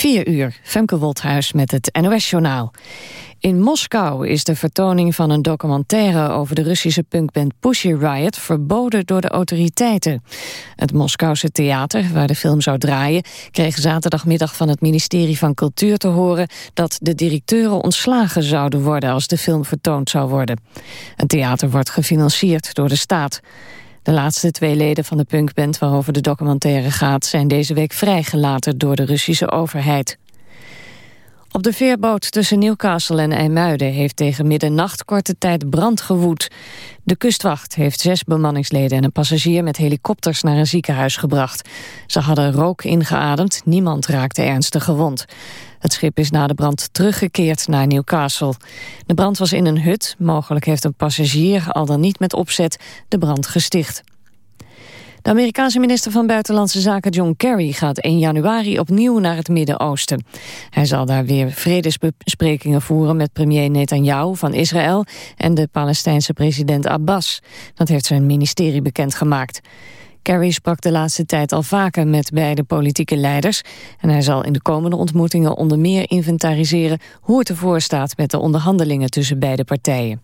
4 uur, Femke Wolthuis met het NOS-journaal. In Moskou is de vertoning van een documentaire over de Russische punkband Pussy Riot verboden door de autoriteiten. Het Moskouse theater, waar de film zou draaien, kreeg zaterdagmiddag van het ministerie van Cultuur te horen dat de directeuren ontslagen zouden worden als de film vertoond zou worden. Het theater wordt gefinancierd door de staat. De laatste twee leden van de punkband waarover de documentaire gaat... zijn deze week vrijgelaten door de Russische overheid. Op de veerboot tussen Newcastle en IJmuiden... heeft tegen middernacht korte tijd brand gewoed. De kustwacht heeft zes bemanningsleden en een passagier... met helikopters naar een ziekenhuis gebracht. Ze hadden rook ingeademd, niemand raakte ernstig gewond. Het schip is na de brand teruggekeerd naar Newcastle. De brand was in een hut. Mogelijk heeft een passagier, al dan niet met opzet, de brand gesticht. De Amerikaanse minister van Buitenlandse Zaken John Kerry gaat 1 januari opnieuw naar het Midden-Oosten. Hij zal daar weer vredesbesprekingen voeren met premier Netanyahu van Israël en de Palestijnse president Abbas. Dat heeft zijn ministerie bekendgemaakt. Kerry sprak de laatste tijd al vaker met beide politieke leiders... en hij zal in de komende ontmoetingen onder meer inventariseren... hoe het ervoor staat met de onderhandelingen tussen beide partijen.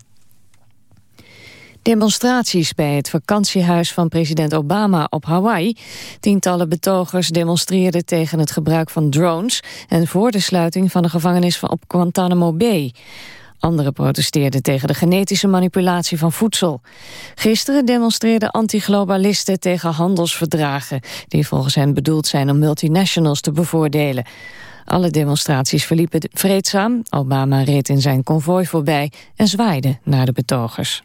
Demonstraties bij het vakantiehuis van president Obama op Hawaii. Tientallen betogers demonstreerden tegen het gebruik van drones... en voor de sluiting van de gevangenis op Guantanamo Bay. Anderen protesteerden tegen de genetische manipulatie van voedsel. Gisteren demonstreerden antiglobalisten tegen handelsverdragen... die volgens hen bedoeld zijn om multinationals te bevoordelen. Alle demonstraties verliepen vreedzaam. Obama reed in zijn konvooi voorbij en zwaaide naar de betogers.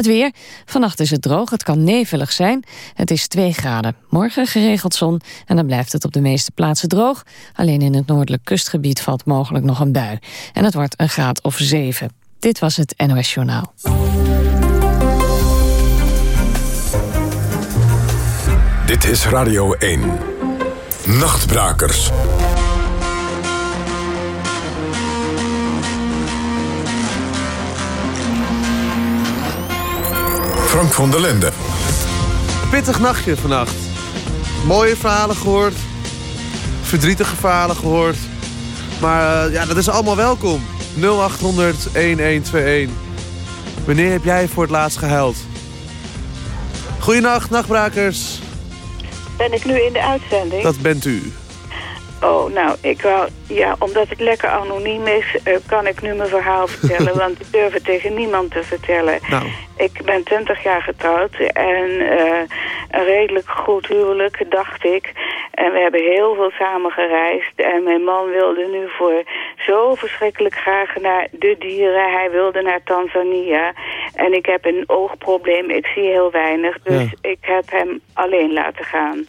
Het weer. Vannacht is het droog, het kan nevelig zijn. Het is 2 graden. Morgen geregeld zon en dan blijft het op de meeste plaatsen droog. Alleen in het noordelijk kustgebied valt mogelijk nog een bui. En het wordt een graad of 7. Dit was het NOS Journaal. Dit is Radio 1. Nachtbrakers. Frank van der Lende. Pittig nachtje vannacht. Mooie verhalen gehoord. Verdrietige verhalen gehoord. Maar uh, ja, dat is allemaal welkom. 0800 1121. Wanneer heb jij voor het laatst gehuild? Goedenacht, nachtbrakers. Ben ik nu in de uitzending? Dat bent u. Oh, nou, ik wou, ja, omdat het lekker anoniem is, uh, kan ik nu mijn verhaal vertellen. want ik durf het tegen niemand te vertellen. Nou. Ik ben 20 jaar getrouwd en uh, een redelijk goed huwelijk, dacht ik. En we hebben heel veel samen gereisd. En mijn man wilde nu voor zo verschrikkelijk graag naar de dieren. Hij wilde naar Tanzania. En ik heb een oogprobleem, ik zie heel weinig. Dus Ja. ik heb hem alleen laten gaan.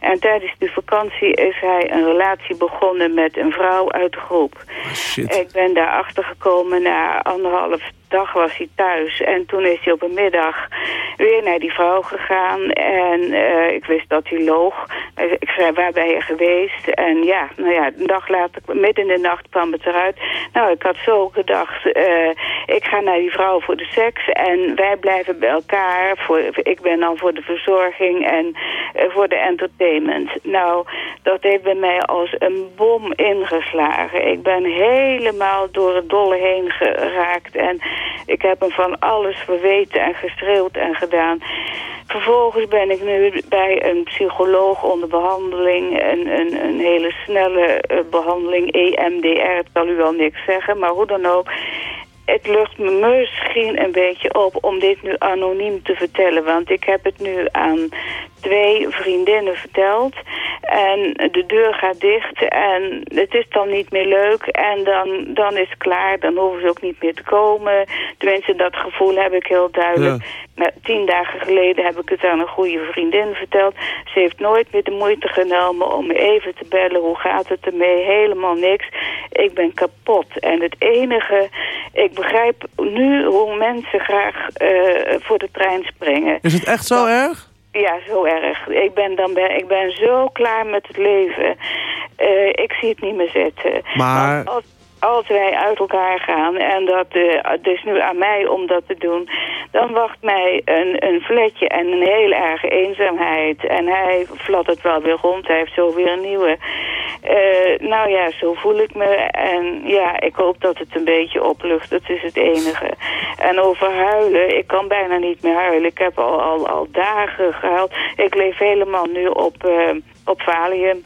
En tijdens die vakantie is hij een relatie begonnen met een vrouw uit de groep. shit. Ik ben daar achter gekomen na anderhalf dag was hij thuis. En toen is hij op een middag weer naar die vrouw gegaan. En eh, ik wist dat hij loog. Ik zei, waar ben je geweest? En ja, nou ja, een dag later, midden in de nacht kwam het eruit. Nou, ik had zo gedacht, eh, ik ga naar die vrouw voor de seks. En wij blijven bij elkaar. Voor, ik ben dan voor de verzorging en eh, voor de entertainment. Nou, dat heeft bij mij als een bom ingeslagen. Ik ben helemaal door het dolle heen geraakt. En ik heb hem van alles verweten en geschreeuwd en gedaan. Vervolgens ben ik nu bij een psycholoog onder behandeling. Een, een, een hele snelle eh, behandeling, EMDR. Het zal u wel niks zeggen, maar hoe dan ook. Het lucht me misschien een beetje op om dit nu anoniem te vertellen. Want ik heb het nu aan twee vriendinnen verteld. En de deur gaat dicht en het is dan niet meer leuk. En dan, dan is het klaar, dan hoeven ze ook niet meer te komen. Tenminste, dat gevoel heb ik heel duidelijk. Maar tien dagen geleden heb ik het aan een goede vriendin verteld. Ze heeft nooit meer de moeite genomen om me even te bellen. Hoe gaat het ermee? Helemaal niks. Ik ben kapot. En het enige... Ik begrijp nu hoe mensen graag eh, voor de trein springen. Is het echt zo erg? Ja, zo erg. Ik ben, dan ben, ik ben zo klaar met het leven. Eh, ik zie het niet meer zitten. Maar- Als, als wij uit elkaar gaan, en dat eh, het is nu aan mij om dat te doen... dan wacht mij een, een vletje en een heel erge eenzaamheid. En hij fladdert wel weer rond, hij heeft zo weer een nieuwe. Uh, nou ja, zo voel ik me. En ja, ik hoop dat het een beetje oplucht. Dat is het enige. En over huilen, ik kan bijna niet meer huilen. Ik heb al, al, al dagen gehuild. Ik leef helemaal nu op, uh, op Valium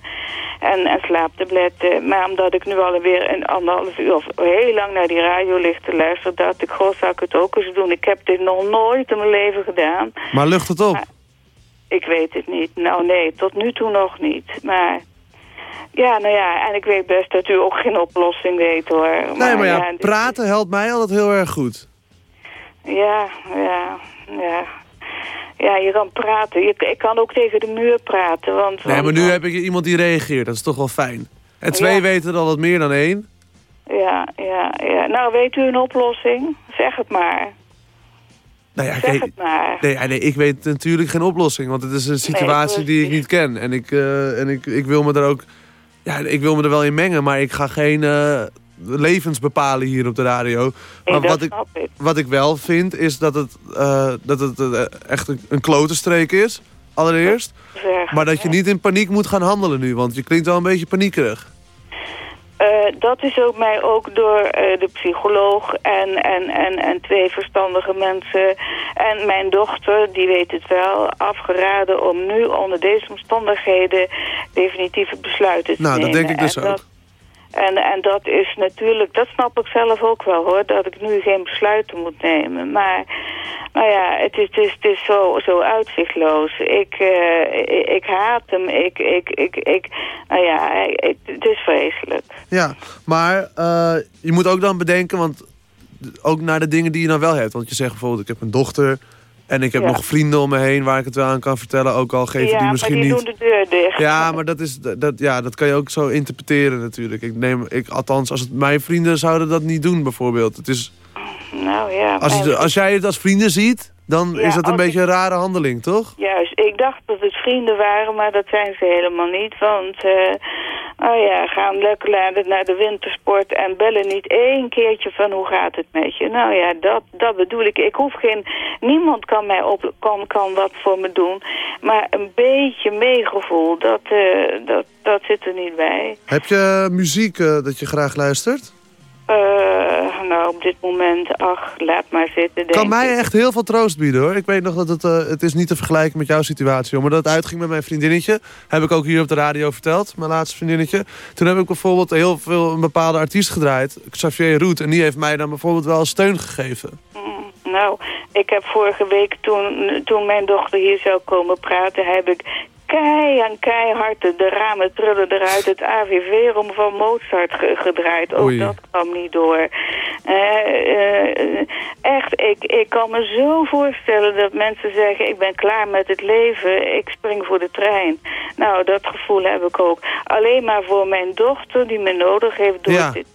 en, en slaaptabletten. Maar omdat ik nu alweer een anderhalf uur of heel lang naar die radio ligt te luisteren... dacht ik, goh, zou ik het ook eens doen. Ik heb dit nog nooit in mijn leven gedaan. Maar lucht het op? ik weet het niet. Nou nee, tot nu toe nog niet. Maar... Ja, nou ja, en ik weet best dat u ook geen oplossing weet hoor. nee, maar ja, praten helpt mij altijd heel erg goed. Ja, ja, ja. Ja, je kan praten. Je, ik kan ook tegen de muur praten. Want, nee, maar nu heb ik iemand die reageert. Dat is toch wel fijn. En twee weten al wat meer dan één. Ja, ja, ja. Nou, weet u een oplossing? Zeg het maar. Nou ja, zeg het maar. Nee, nee, ik weet natuurlijk geen oplossing. Want het is een situatie die ik niet ken. En, ik, uh, en ik, ik wil me er ook... Ja, ik wil me er wel in mengen, maar ik ga geen... Uh, levens bepalen hier op de radio. Maar wat, ik, wat ik wel vind is dat het, uh, dat het uh, echt een, een klotenstreek is, allereerst. Maar dat je niet in paniek moet gaan handelen nu, want je klinkt wel een beetje paniekerig. Uh, dat is ook mij ook door uh, de psycholoog en, en, en, en twee verstandige mensen en mijn dochter, die weet het wel, afgeraden om nu onder deze omstandigheden definitieve besluiten te nou, nemen. Nou, dat denk ik dus ook. En, en dat is natuurlijk, dat snap ik zelf ook wel hoor, dat ik nu geen besluiten moet nemen. Maar nou ja, het is, het is, het is zo, zo uitzichtloos. Ik, uh, ik, haat hem, ik, ik, ik, ik nou ja, het is vreselijk. Ja, maar uh, je moet ook dan bedenken, want ook naar de dingen die je dan wel hebt. Want je zegt bijvoorbeeld, ik heb een dochter... En ik heb nog vrienden om me heen waar ik het wel aan kan vertellen. Ook al geven ja, die misschien niet... Ja, maar die doen de deur dicht. Ja, maar dat, is, dat, ja, dat kan je ook zo interpreteren natuurlijk. Ik neem, ik, althans, als het, mijn vrienden zouden dat niet doen bijvoorbeeld. Het is, nou ja. Als, als jij het als vrienden ziet, dan is dat een beetje een rare handeling, toch? Juist, ik dacht dat het vrienden waren, maar dat zijn ze helemaal niet. Want, uh, oh ja, gaan lekker naar de wintersport en bellen niet één keertje van hoe gaat het met je. Nou ja, dat, dat bedoel ik. Ik hoef geen, niemand kan mij op, kan, kan wat voor me doen. Maar een beetje meegevoel, dat, uh, dat, dat zit er niet bij. Heb je muziek uh, dat je graag luistert? Op dit moment, ach, laat maar zitten. Kan mij echt heel veel troost bieden, hoor. Ik weet nog dat het, uh, het is niet te vergelijken met jouw situatie. Maar dat het uitging met mijn vriendinnetje. Heb ik ook hier op de radio verteld, mijn laatste vriendinnetje. Toen heb ik bijvoorbeeld heel veel een bepaalde artiest gedraaid. Xavier Roet. En die heeft mij dan bijvoorbeeld wel steun gegeven. Mm, nou, ik heb vorige week toen, toen mijn dochter hier zou komen praten... heb ik kei en keihard de ramen trullen eruit het AVV om van Mozart gedraaid. Ook Oei. dat kwam niet door. Uh, uh, echt, ik, ik kan me zo voorstellen dat mensen zeggen... ik ben klaar met het leven, ik spring voor de trein. Nou, dat gevoel heb ik ook. Alleen maar voor mijn dochter die me nodig heeft door ja. dit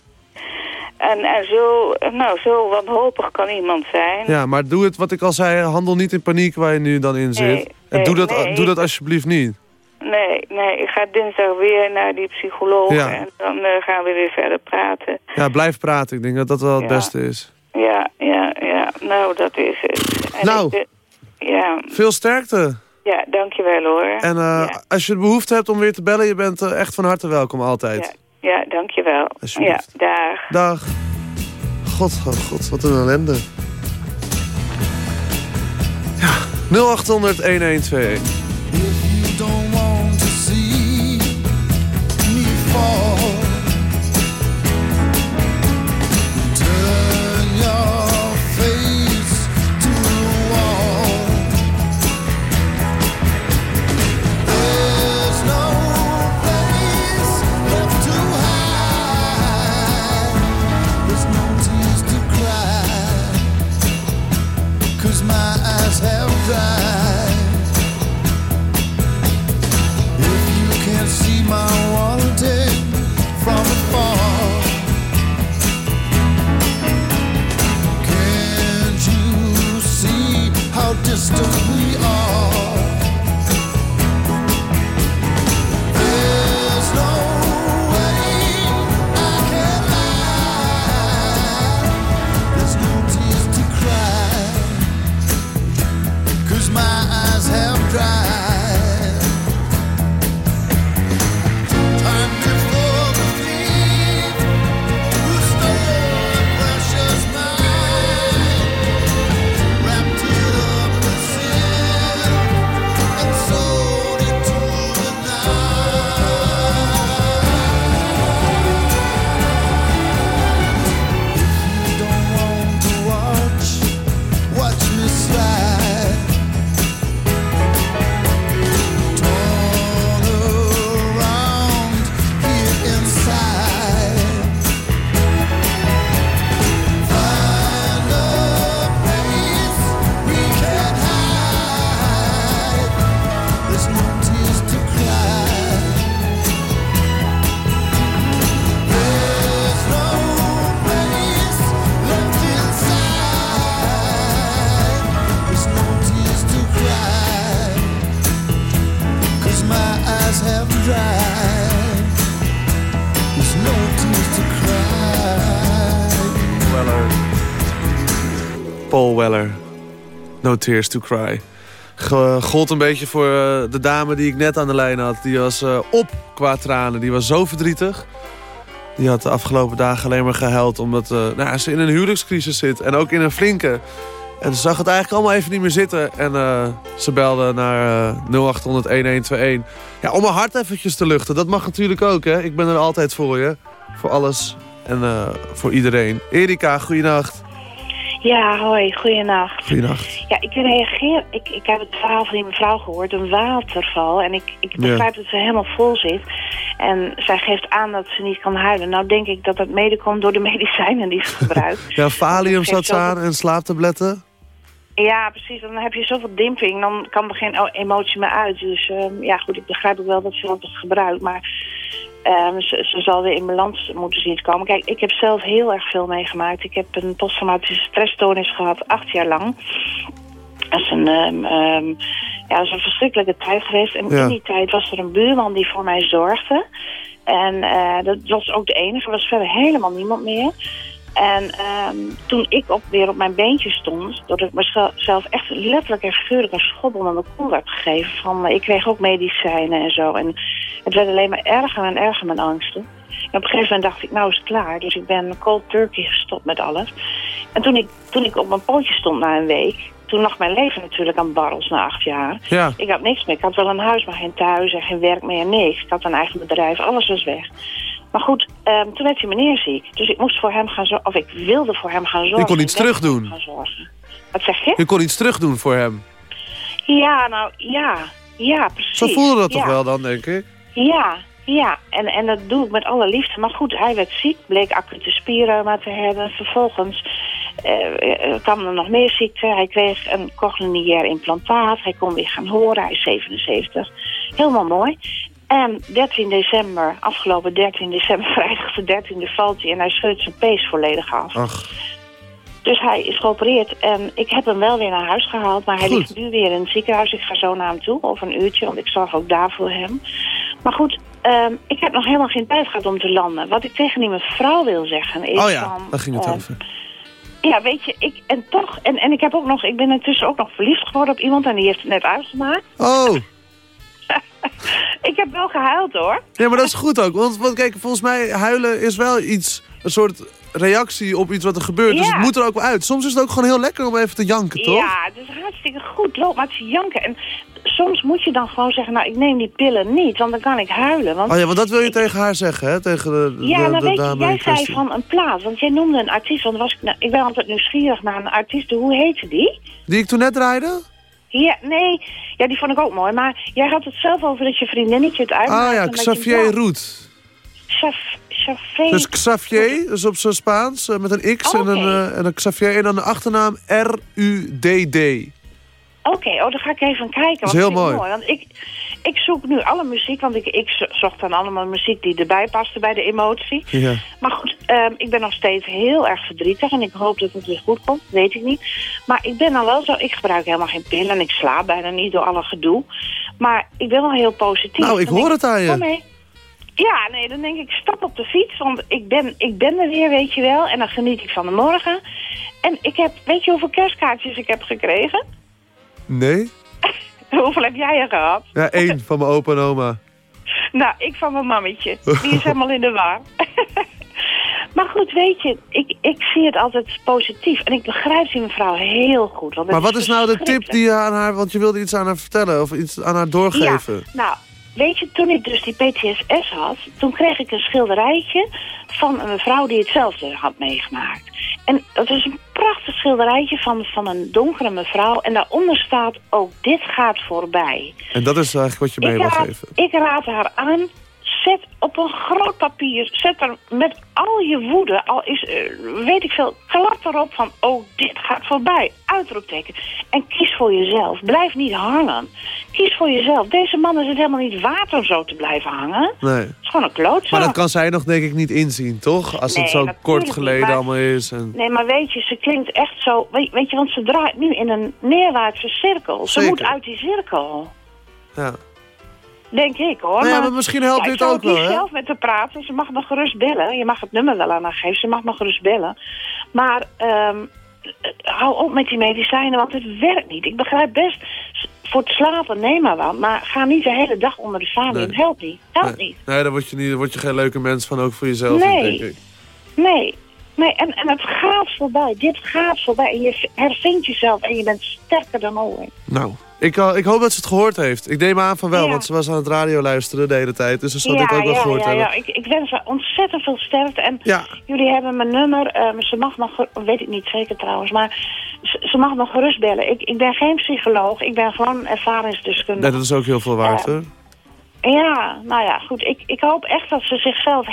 en, en zo, nou, zo wanhopig kan iemand zijn. Ja, maar doe het wat ik al zei, handel niet in paniek waar je nu dan in zit. Nee, en nee, doe, dat, nee. doe dat alsjeblieft niet. Nee, nee, ik ga dinsdag weer naar die psycholoog Ja. en dan uh, gaan we weer verder praten. Ja, blijf praten. Ik denk dat dat wel het Ja. beste is. Ja, ja, ja, nou, dat is het. En Nou. ik, eh, ja, Veel sterkte. ja, dankjewel hoor. En eh, ja, als je de behoefte hebt om weer te bellen, je bent eh, echt van harte welkom altijd. ja, ja, dankjewel. Ja, dag. Dag. God, oh god, wat een ellende. Ja, 0800 1121. 'Cause my eyes have dried. If you can't see my wanting from afar, can't you see how distant Weller. No Tears to Cry. Gold een beetje voor eh, de dame die ik net aan de lijn had. Die was eh, op qua tranen. Die was zo verdrietig. Die had de afgelopen dagen alleen maar gehuild... omdat eh, nou, ze in een huwelijkscrisis zit. En ook in een flinke. En ze zag het eigenlijk allemaal even niet meer zitten. En ze belde naar eh 0800-1121. Ja, om mijn hart eventjes te luchten. Dat mag natuurlijk ook, hè. Ik ben er altijd voor je. Voor alles en voor iedereen. Erika, goeienacht. Ja, hoi, goeienacht. Goeienacht. Ja, ik reageer. Ik, ik heb het verhaal van die mevrouw gehoord, een waterval. En ik, ik begrijp dat ze helemaal vol zit. En zij geeft aan dat ze niet kan huilen. Nou denk ik dat dat mede komt door de medicijnen die ze gebruikt. Ja, Valium zat ze aan en slaaptabletten. ja, precies. Dan heb je zoveel dimping, dan kan er geen emotie meer uit. Dus ehm, ja, goed, ik begrijp ook wel dat ze dat gebruikt. Maar ehm, ze, ze zal weer in balans moeten zien te komen. Kijk, ik heb zelf heel erg veel meegemaakt. Ik heb een posttraumatische stressstoornis gehad, acht jaar lang. Dat is een, ehm, ehm, ja, dat is een verschrikkelijke tijd geweest. En Ja. in die tijd was er een buurman die voor mij zorgde. En eh, dat was ook de enige. Er was verder helemaal niemand meer. En ehm, toen ik op, weer op mijn beentje stond, doordat ik mezelf echt letterlijk en figuurlijk een schop onder mijn kont heb gegeven. Van, eh, ik kreeg ook medicijnen en zo. En het werd alleen maar erger en erger mijn angsten. En op een gegeven moment dacht ik, nou is het klaar. Dus ik ben cold turkey gestopt met alles. En toen ik, toen ik op mijn pootje stond na een week, toen lag mijn leven natuurlijk aan barrels na acht jaar. Ja. Ik had niks meer. Ik had wel een huis, maar geen thuis en geen werk meer, niks. Ik had een eigen bedrijf, alles was weg. Maar goed, ehm, toen werd die meneer ziek. Dus ik moest voor hem gaan zorgen, of ik wilde voor hem gaan zorgen. kon iets terugdoen. Wat zeg je? Je kon iets terugdoen voor hem. Ja, nou, ja. Ja, precies. Zo voelde dat ja. toch wel dan, denk ik? Ja, ja. En, en dat doe ik met alle liefde. Maar goed, hij werd ziek, bleek acute spierreuma te hebben. Vervolgens eh, eh, kwam er nog meer ziekte. Hij kreeg een cochleair implantaat. Hij kon weer gaan horen. Hij is 77. Helemaal mooi. En 13 december, afgelopen 13 december, vrijdag de 13e, valt hij en hij schudt zijn pees volledig af. Ach, Dus hij is geopereerd en ik heb hem wel weer naar huis gehaald. Maar hij Goed. ligt nu weer in het ziekenhuis. Ik ga zo naar hem toe, over een uurtje, want ik zorg ook daar voor hem. Maar goed, ehm, ik heb nog helemaal geen tijd gehad om te landen. Wat ik tegen die mevrouw wil zeggen is oh ja, van... daar ging het eh, over. Ja, weet je, ik, en toch, en, en ik heb ook nog, ik ben intussen ook nog verliefd geworden op iemand en die heeft het net uitgemaakt. Oh, Ik heb wel gehuild hoor. ja, maar dat is goed ook. Want, want kijk, volgens mij huilen is wel iets, een soort reactie op iets wat er gebeurt. Dus het moet er ook wel uit. Soms is het ook gewoon heel lekker om even te janken, toch? Ja, het is hartstikke goed. Loop maar te janken. En soms moet je dan gewoon zeggen, nou, ik neem die pillen niet, want dan kan ik huilen. Want Oh ja, want dat wil je tegen haar zeggen, hè? Tegen de, Ja, de, maar de weet je, jij zei van een plaat. Want jij noemde een artiest. Want was ik, nou, ik ben altijd nieuwsgierig naar een artiest. Hoe heette die? Die ik toen net draaide? Ja, nee. Ja, die vond ik ook mooi. Maar jij had het zelf over dat je vriendinnetje het uitmaakte. Ah ja, dat Xavier Roet. Xav- Xavier. Dus Xavier, dus op zijn Spaans, eh, met een X en, een, eh, en een Xavier. En dan de achternaam R-U-D-D. Oké, oh, dan ga ik even kijken. Dat is want heel ik mooi. Want ik, ik zoek nu alle muziek. Want ik, ik zo- zocht dan allemaal muziek die erbij paste bij de emotie. Ja. Maar goed, ehm, ik ben nog steeds heel erg verdrietig en ik hoop dat het weer goed komt, weet ik niet. Maar ik ben dan wel zo, ik gebruik helemaal geen pillen en ik slaap bijna niet door alle gedoe. Maar ik ben wel heel positief. Nou, ik Dan hoor het aan je. Kom mee. Ja, nee, dan denk ik, stap op de fiets, want ik ben, ik ben er weer, weet je wel. En dan geniet ik van de morgen. En ik heb, weet je hoeveel kerstkaartjes ik heb gekregen? Nee? Hoeveel heb jij er gehad? Ja, één van mijn opa en oma. Nou, ik van mijn mammetje. Die is helemaal in de war. maar goed, weet je, ik, ik zie het altijd positief. En ik begrijp die mevrouw heel goed. Want Maar wat is nou de tip die je aan haar... Want je wilde iets aan haar vertellen of iets aan haar doorgeven. Ja, nou, weet je, toen ik dus die PTSS had... toen kreeg ik een schilderijtje van een mevrouw die hetzelfde had meegemaakt. En het is een prachtig schilderijtje van, van een donkere mevrouw. En daaronder staat ook, dit gaat voorbij. En dat is eigenlijk wat je mee wil geven. ik raad haar aan. Zet op een groot papier. Zet er met al je woede. Al is, eh, weet ik veel. Klap erop van. Oh, dit gaat voorbij. Uitroepteken. En kies voor jezelf. Blijf niet hangen. Kies voor jezelf. Deze man is het helemaal niet waard om zo te blijven hangen. Nee. Het is gewoon een klootzak. Maar dat kan zij nog denk ik niet inzien, toch? Als Nee, het zo kort niet, geleden maar- allemaal is. En... Nee, maar weet je, ze klinkt echt zo... Weet, weet je, want ze draait nu in een neerwaartse cirkel. Ze Zeker. moet uit die cirkel. Ja. Denk ik hoor. Nou ja, maar misschien helpt ja, ik dit ook wel, niet hè? zelf met haar praten. Ze mag me gerust bellen. Je mag het nummer wel aan haar geven. Ze mag me gerust bellen. Maar ehm, eh, hou op met die medicijnen, want het werkt niet. Ik begrijp best, voor het slapen neem maar wat. Maar ga niet de hele dag onder de valium. Nee. Helpt niet. Helpt Nee, niet. nee, daar word je, niet, daar word je geen leuke mens van, ook voor jezelf. Nee. denk ik. Nee. Nee, en, en het gaat voorbij. Dit gaat voorbij. En je hervindt jezelf en je bent sterker dan ooit. Nou, ik, eh, ik hoop dat ze het gehoord heeft. Ik neem aan van wel, Ja. want ze was aan het radio luisteren de hele tijd. Dus ze zal dit ook wel ja, gehoord ja, hebben. ja. Ik, ik wens haar ontzettend veel sterkte. En Ja. jullie hebben mijn nummer. eh, ze mag nog, weet ik niet zeker trouwens, maar ze, ze mag nog gerust bellen. Ik, ik ben geen psycholoog, ik ben gewoon Nee, ervaringsdeskundige. dat is ook heel veel waard, Ja. hoor. Ja, nou ja, goed. Ik, ik hoop echt dat ze zichzelf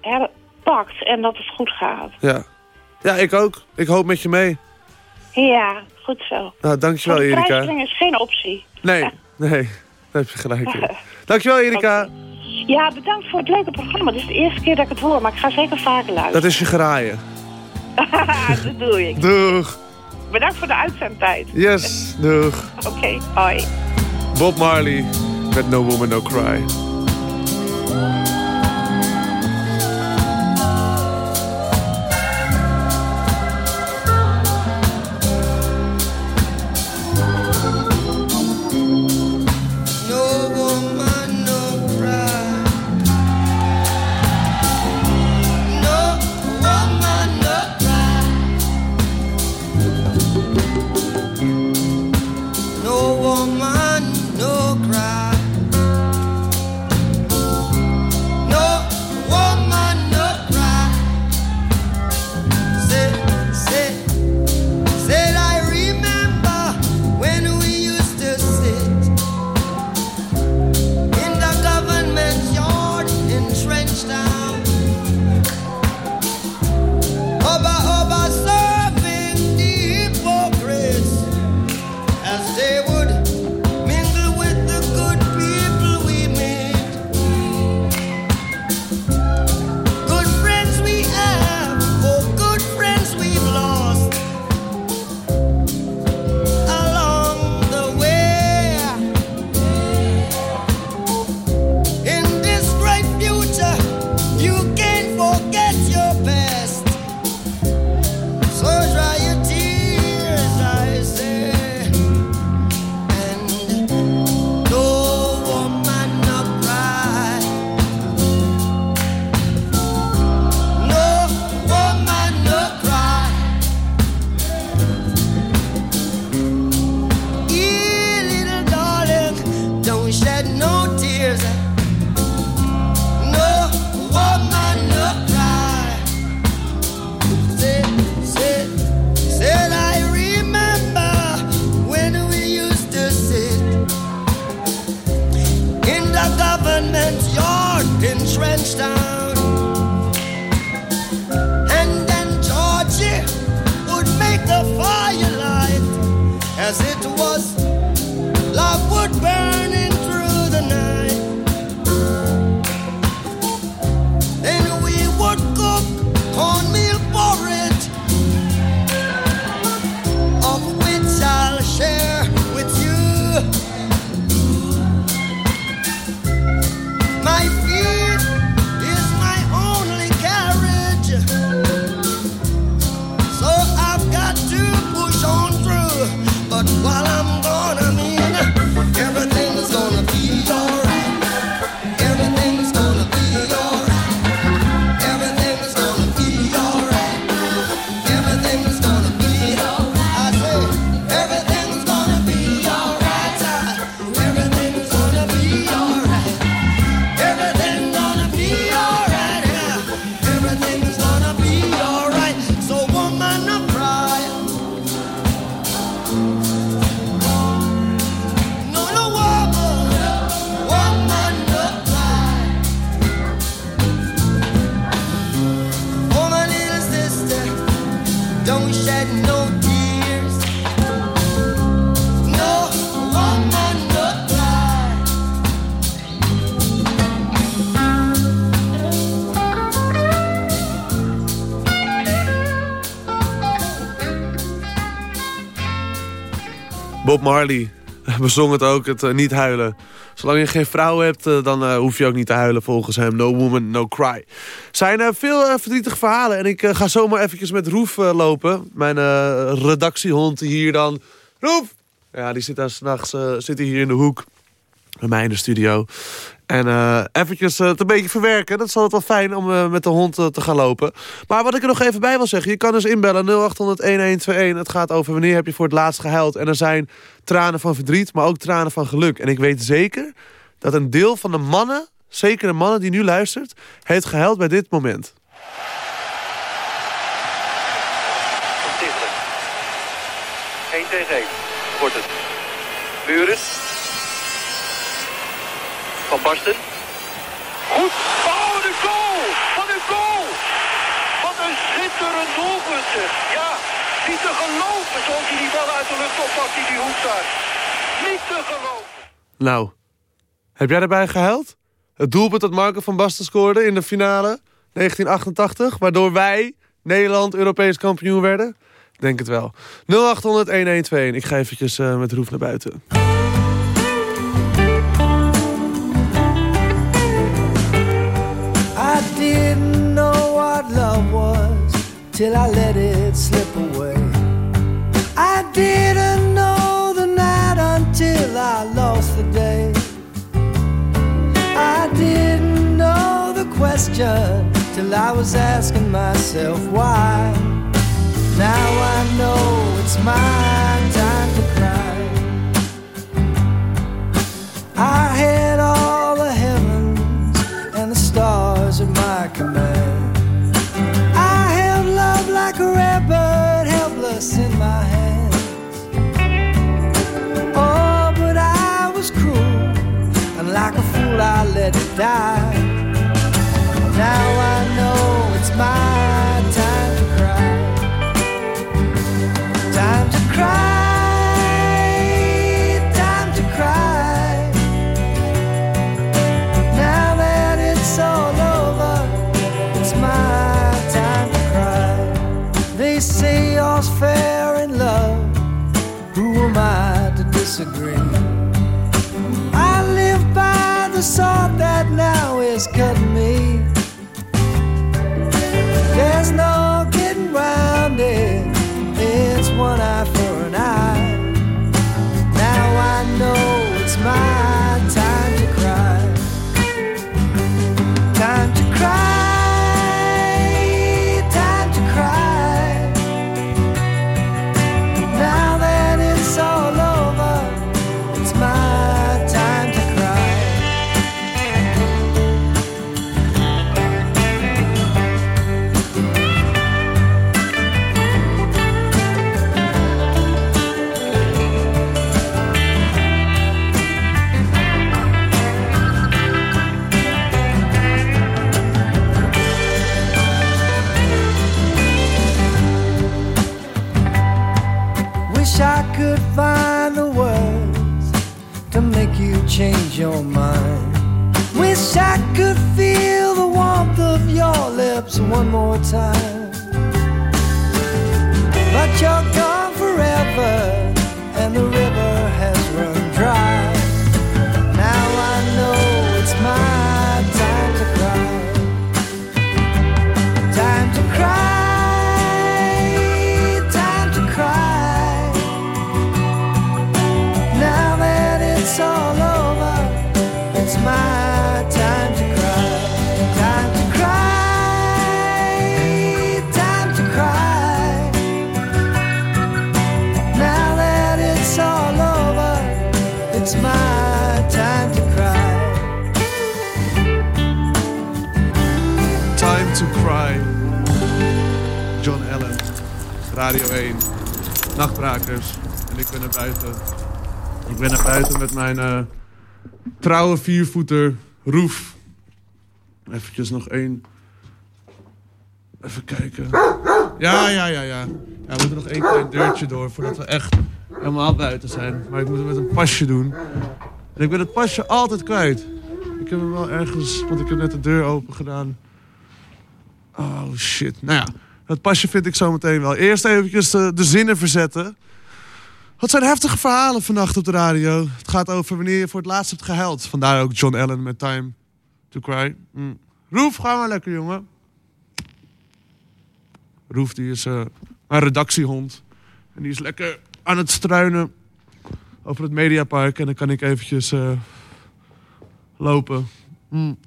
herpakt en dat het goed gaat. Ja. ja, ik ook. Ik hoop met je mee. Ja, goed zo. Nou, dankjewel, Erika. prijsspringen is geen optie. Nee, nee. Daar heb je gelijk in. Dankjewel, Erika. Ja, bedankt voor het leuke programma. Dit is de eerste keer dat ik het hoor, maar ik ga zeker vaker Dat luisteren. is je graaien. dat doe ik. Doeg. Bedankt voor de uitzendtijd. Yes, doeg. Oké, hoi. Bob Marley met No Woman, No Cry. Bob Marley bezong het ook, het eh, niet huilen. Zolang je geen vrouw hebt, eh, dan eh, hoef je ook niet te huilen volgens hem. No woman, no cry. zijn veel verdrietige verhalen. En ik ga zomaar eventjes met Roef lopen. Mijn eh, redactiehond hier dan. Roef! Ja, die zit daar s'nachts zit hier in de hoek. Bij mij in de studio. En eh eventjes eh, het een beetje verwerken. Dat is altijd wel fijn om eh, met de hond te gaan lopen. Maar wat ik er nog even bij wil zeggen. Je kan dus inbellen 0800-1121. Het gaat over wanneer heb je voor het laatst gehuild. En er zijn tranen van verdriet, maar ook tranen van geluk. En ik weet zeker dat een deel van de mannen... zeker de mannen die nu luistert... heeft gehuild bij dit moment. Van Tichelen. 1 tegen 1 wordt het. Buren. Van Basten. Goed. Oh, de goal! Wat een goal! Wat een schitterend doelpunt. Ja, niet te geloven zoals hij die bal uit de lucht oppakt in die hoek daar. Niet te geloven. Nou, heb jij erbij gehuild? Het doelpunt dat Marco van Basten scoorde in de finale 1988... waardoor wij, Nederland, Europees kampioen werden? Denk het wel. 0800-1121. Ik ga eventjes eh, met Roef naar buiten. Till I let it slip away. I didn't know the night until I lost the day. I didn't know the question till I was asking myself why. Now I know it's my time die. By the sword that now find the words to make you change your mind. Wish I could feel the warmth of your lips one more time. But you're gone forever, and the Nachtbrakers. En ik ben naar buiten. Ik ben naar buiten met mijn eh, trouwe viervoeter Roef. Eventjes nog één. Even kijken. Ja, ja, ja, ja. ja we moeten nog één klein deurtje door voordat we echt helemaal buiten zijn. Maar ik moet het met een pasje doen. En ik ben het pasje altijd kwijt. Ik heb hem wel ergens, want ik heb net de deur open gedaan. Oh shit. Nou ja, dat pasje vind ik zo meteen wel. Eerst eventjes de, de zinnen verzetten. Wat zijn heftige verhalen vannacht op de radio. Het gaat over wanneer je voor het laatst hebt gehuild. Vandaar ook John Allen met Time to Cry. Mm. Roef, ga maar lekker, jongen. Roef, die is eh, een redactiehond. En die is lekker aan het struinen over het Mediapark. En dan kan ik eventjes eh, lopen. Mm.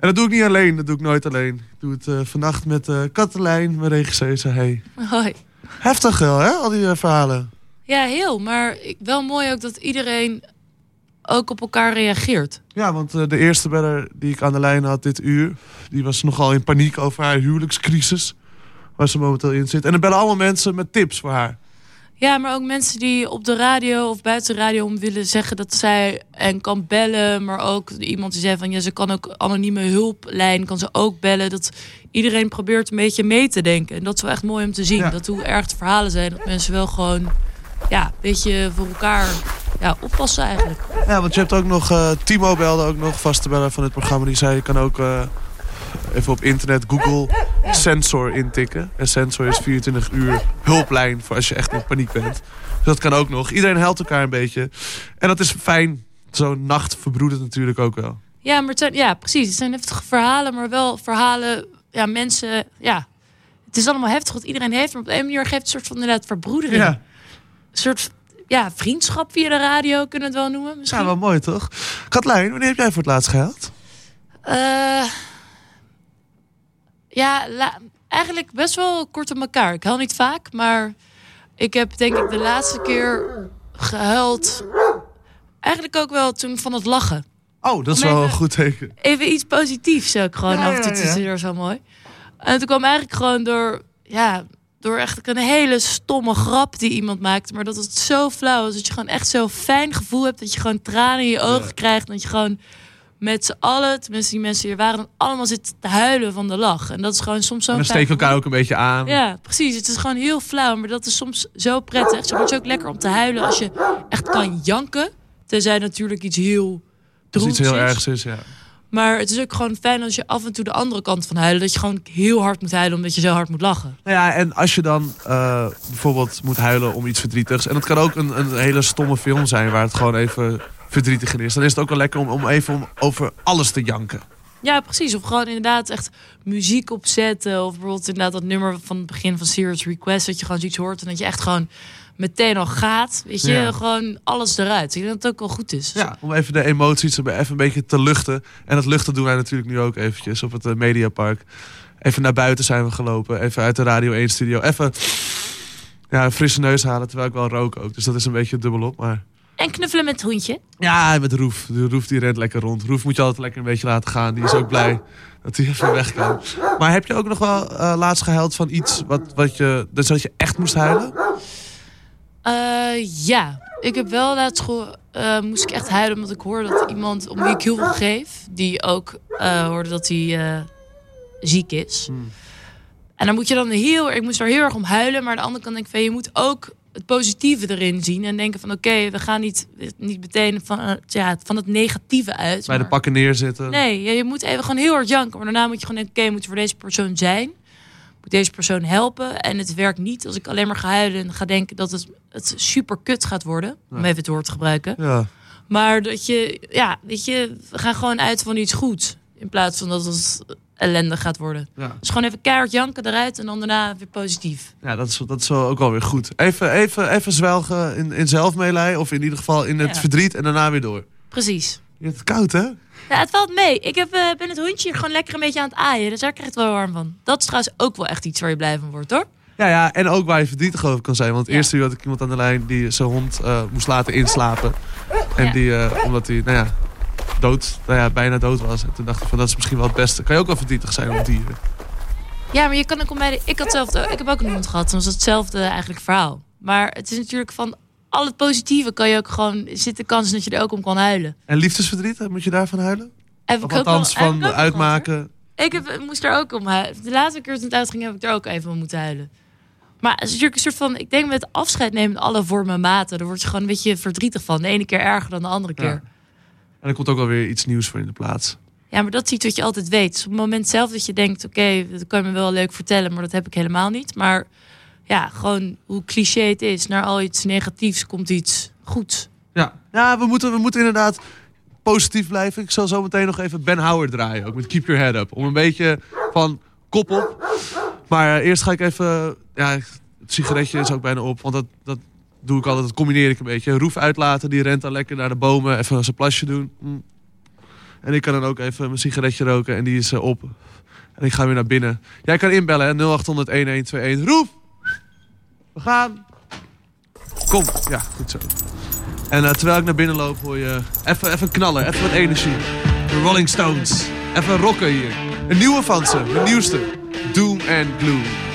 En dat doe ik niet alleen, dat doe ik nooit alleen. Ik doe het eh, vannacht met eh Katelijn, mijn regisseuse. Hey. Hoi. Heftig wel, hè, al die eh, verhalen. Ja, heel. Maar wel mooi ook dat iedereen ook op elkaar reageert. Ja, want de eerste beller die ik aan de lijn had dit uur... die was nogal in paniek over haar huwelijkscrisis... waar ze momenteel in zit. En er bellen allemaal mensen met tips voor haar. Ja, maar ook mensen die op de radio of buiten de radio om willen zeggen dat zij en kan bellen. Maar ook iemand die zei van ja, ze kan ook anonieme hulplijn, kan ze ook bellen. Dat iedereen probeert een beetje mee te denken. En dat is wel echt mooi om te zien. Ja. Dat hoe erg de verhalen zijn. Dat mensen wel gewoon ja, een beetje voor elkaar ja, oppassen eigenlijk. Ja, want je hebt ook nog... eh, Timo belde ook nog, vaste beller van het programma. Die zei, je kan ook eh, even op internet Google Sensor intikken. En Sensor is 24 uur hulplijn voor als je echt in paniek bent. Dus dat kan ook nog. Iedereen helpt elkaar een beetje. En dat is fijn. Zo'n nacht verbroedert natuurlijk ook wel. Ja, maar zijn, ja, precies. Het zijn heftige verhalen, maar wel verhalen, ja, mensen, ja. Het is allemaal heftig wat iedereen heeft, maar op een manier geeft het een soort van inderdaad verbroedering. Een soort ja, vriendschap via de radio, kunnen we het wel noemen misschien. Ja, wel mooi toch? Katlijn, wanneer heb jij voor het laatst gehuild? Eh, ja, la- eigenlijk best wel kort op elkaar. Ik huil niet vaak, maar ik heb denk ik de laatste keer gehuild. Eigenlijk ook wel toen van het lachen. Oh, dat is wel een goed teken. Even iets positiefs ook gewoon Ja, af en toe ja, ja. tussendoor zo mooi. En toen kwam eigenlijk gewoon door, ja, door echt een hele stomme grap die iemand maakte. Maar dat het zo flauw is. Dat je gewoon echt zo'n fijn gevoel hebt. Dat je gewoon tranen in je ogen krijgt. Dat je gewoon met z'n allen, tenminste die mensen die er waren, dan allemaal zitten te huilen van de lach. En dat is gewoon soms zo En dan steek je elkaar ook een beetje aan. ja, precies. Het is gewoon heel flauw, maar dat is soms zo prettig. Zo wordt het ook lekker om te huilen als je echt kan janken. Tenzij natuurlijk iets heel droevigs iets heel is. ergs is, ja. Maar het is ook gewoon fijn als je af en toe de andere kant van huilen. Dat je gewoon heel hard moet huilen omdat je zo hard moet lachen. Nou ja, en als je dan eh, bijvoorbeeld moet huilen om iets verdrietigs... en dat kan ook een, een hele stomme film zijn waar het gewoon even verdrietig in is... dan is het ook wel lekker om, om even om over alles te janken. Ja, precies. Of gewoon inderdaad echt muziek opzetten. Of bijvoorbeeld inderdaad dat nummer van het begin van Serious Request. Dat je gewoon zoiets hoort en dat je echt gewoon meteen al gaat. Weet je, Ja. gewoon alles eruit. Ik denk dat het ook wel goed is. Ja, om even de emoties even een beetje te luchten. En dat luchten doen wij natuurlijk nu ook eventjes op het eh, Mediapark. Even naar buiten zijn we gelopen. Even uit de Radio 1 studio. Even ja, een frisse neus halen, terwijl ik wel rook ook. Dus dat is een beetje dubbelop, maar... En knuffelen met het hondje. Ja, met Roef. De Roef die rent lekker rond. Roef moet je altijd lekker een beetje laten gaan. Die is ook blij dat hij even weg kan. Maar heb je ook nog wel eh, laatst gehuild van iets wat, wat je... Dus dat je echt moest huilen? Eh, ja, ik heb wel laatst geho- eh, moest ik echt huilen omdat ik hoorde dat iemand om wie ik heel veel geef, die ook hoorde dat hij ziek is. En dan moet je dan heel, ik moest daar heel erg om huilen, maar aan de andere kant denk ik van je moet ook het positieve erin zien en denken van oké, we gaan niet, niet meteen van, eh, ja, van het negatieve uit. Bij de pakken neerzitten? Nee, je, je moet even gewoon heel hard janken. Maar daarna moet je gewoon denken, oké, moet je voor deze persoon zijn. Moet deze persoon helpen. En het werkt niet als ik alleen maar ga huilen en ga denken dat het, het super kut gaat worden. Om even het woord te gebruiken. Ja. Maar dat je, ja, weet je, we gaan gewoon uit van iets goeds. In plaats van dat het ellendig gaat worden. Ja. Dus gewoon even keihard janken eruit en dan daarna weer positief. Ja, dat is, dat is wel ook wel weer goed. Even, even, even zwelgen in, in zelfmeelij. Of in ieder geval in het Ja. verdriet. En daarna weer door. Precies. Je hebt het koud, hè? Ja, het valt mee. Ik heb, eh, ben het hondje hier gewoon lekker een beetje aan het aaien. Dus daar krijg ik het wel warm van. Dat is trouwens ook wel echt iets waar je blij van wordt, hoor. Ja, ja, en ook waar je verdrietig over kan zijn. Want eerste uur had ik iemand aan de lijn die zijn hond eh, moest laten inslapen. En Ja. die, eh, omdat hij, nou ja, dood, nou ja, bijna dood was. En toen dacht ik van, dat is misschien wel het beste. Kan je ook wel verdrietig zijn om dieren. Ja, maar je kan ook om de... Ik, had zelf, ik heb ook een hond gehad. Dat was hetzelfde eigenlijk verhaal. Maar het is natuurlijk van... Al het positieve kan je ook gewoon... Zit de kans dat je er ook om kan huilen. En liefdesverdriet, moet je daarvan huilen? Heb Of ik ook wel- althans heb ik van ook wel uitmaken. gehad, ik heb, moest er ook om huilen. De laatste keer toen het uitging heb ik er ook even om moeten huilen. Maar het is natuurlijk een soort van... Ik denk met afscheid nemen alle vormen en maten. Daar word je gewoon een beetje verdrietig van. De ene keer erger dan de andere keer. Ja. En er komt ook wel weer iets nieuws voor in de plaats. Ja, maar dat is iets wat je altijd weet. Dus op het moment zelf dat je denkt, oké, dat kan je me wel leuk vertellen, maar dat heb ik helemaal niet. Maar ja, gewoon hoe cliché het is. Naar al iets negatiefs komt iets goeds. Ja, ja we, moeten, we moeten inderdaad positief blijven. Ik zal zo meteen nog even Ben Howard draaien. Ook met Keep Your Head Up. Om een beetje van kop op. Maar eh, eerst ga ik even... Ja, het sigaretje is ook bijna op. Want dat, dat doe ik altijd. Dat combineer ik een beetje. Roef uitlaten. Die rent dan lekker naar de bomen. Even zijn plasje doen. Mm. En ik kan dan ook even mijn sigaretje roken. En die is eh, op. En ik ga weer naar binnen. Jij kan inbellen, hè. 0800-1121. Roef! We gaan! Kom. Ja, goed zo. En eh, terwijl ik naar binnen loop, hoor je even, even knallen, even wat energie. De Rolling Stones. Even rocken hier. Een nieuwe van ze, de nieuwste. Doom and Gloom.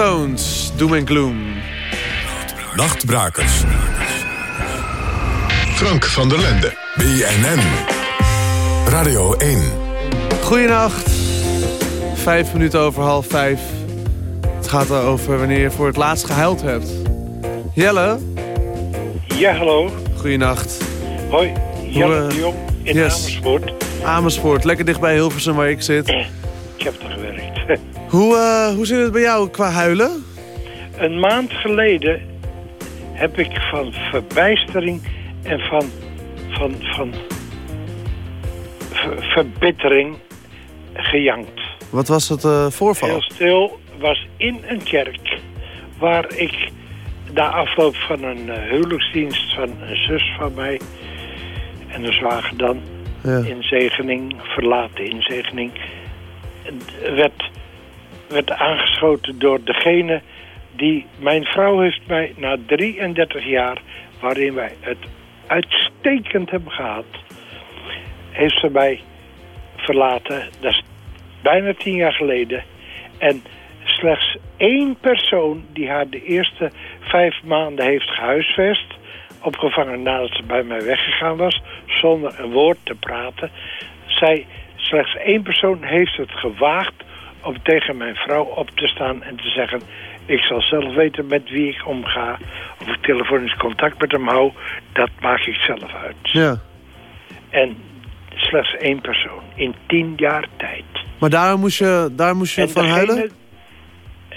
Stones, Doom and Gloom. Nachtbrakers. Frank van der Lende. BNN. Radio 1. Goedenacht. Vijf minuten over half vijf. Het gaat over wanneer je voor het laatst gehuild hebt. Jelle, Ja, hallo. goedenacht. Hoi. Jelle eh, de Jong in Yes. Amersfoort. Amersfoort, lekker dicht bij Hilversum waar ik zit. Ik heb er gewerkt. Hoe, eh, hoe zit het bij jou qua huilen? Een maand geleden heb ik van verbijstering en van, van, van ver- verbittering gejankt. Wat was het eh, voorval? Heel stil was in een kerk waar ik na afloop van een eh, huwelijksdienst van een zus van mij en een zwager dan Ja. inzegening, verlaten inzegening, werd, werd aangeschoten door degene die... Mijn vrouw heeft mij na 33 jaar, waarin wij het uitstekend hebben gehad... heeft ze mij verlaten. Dat is bijna tien jaar geleden. En slechts één persoon die haar de eerste vijf maanden heeft gehuisvest... opgevangen nadat ze bij mij weggegaan was... zonder een woord te praten. Zij, slechts één persoon heeft het gewaagd om tegen mijn vrouw op te staan en te zeggen... ik zal zelf weten met wie ik omga... of ik telefonisch contact met hem hou, dat maak ik zelf uit. Ja. En slechts één persoon in tien jaar tijd. Maar daar moest je, daar moest je En van degene- huilen?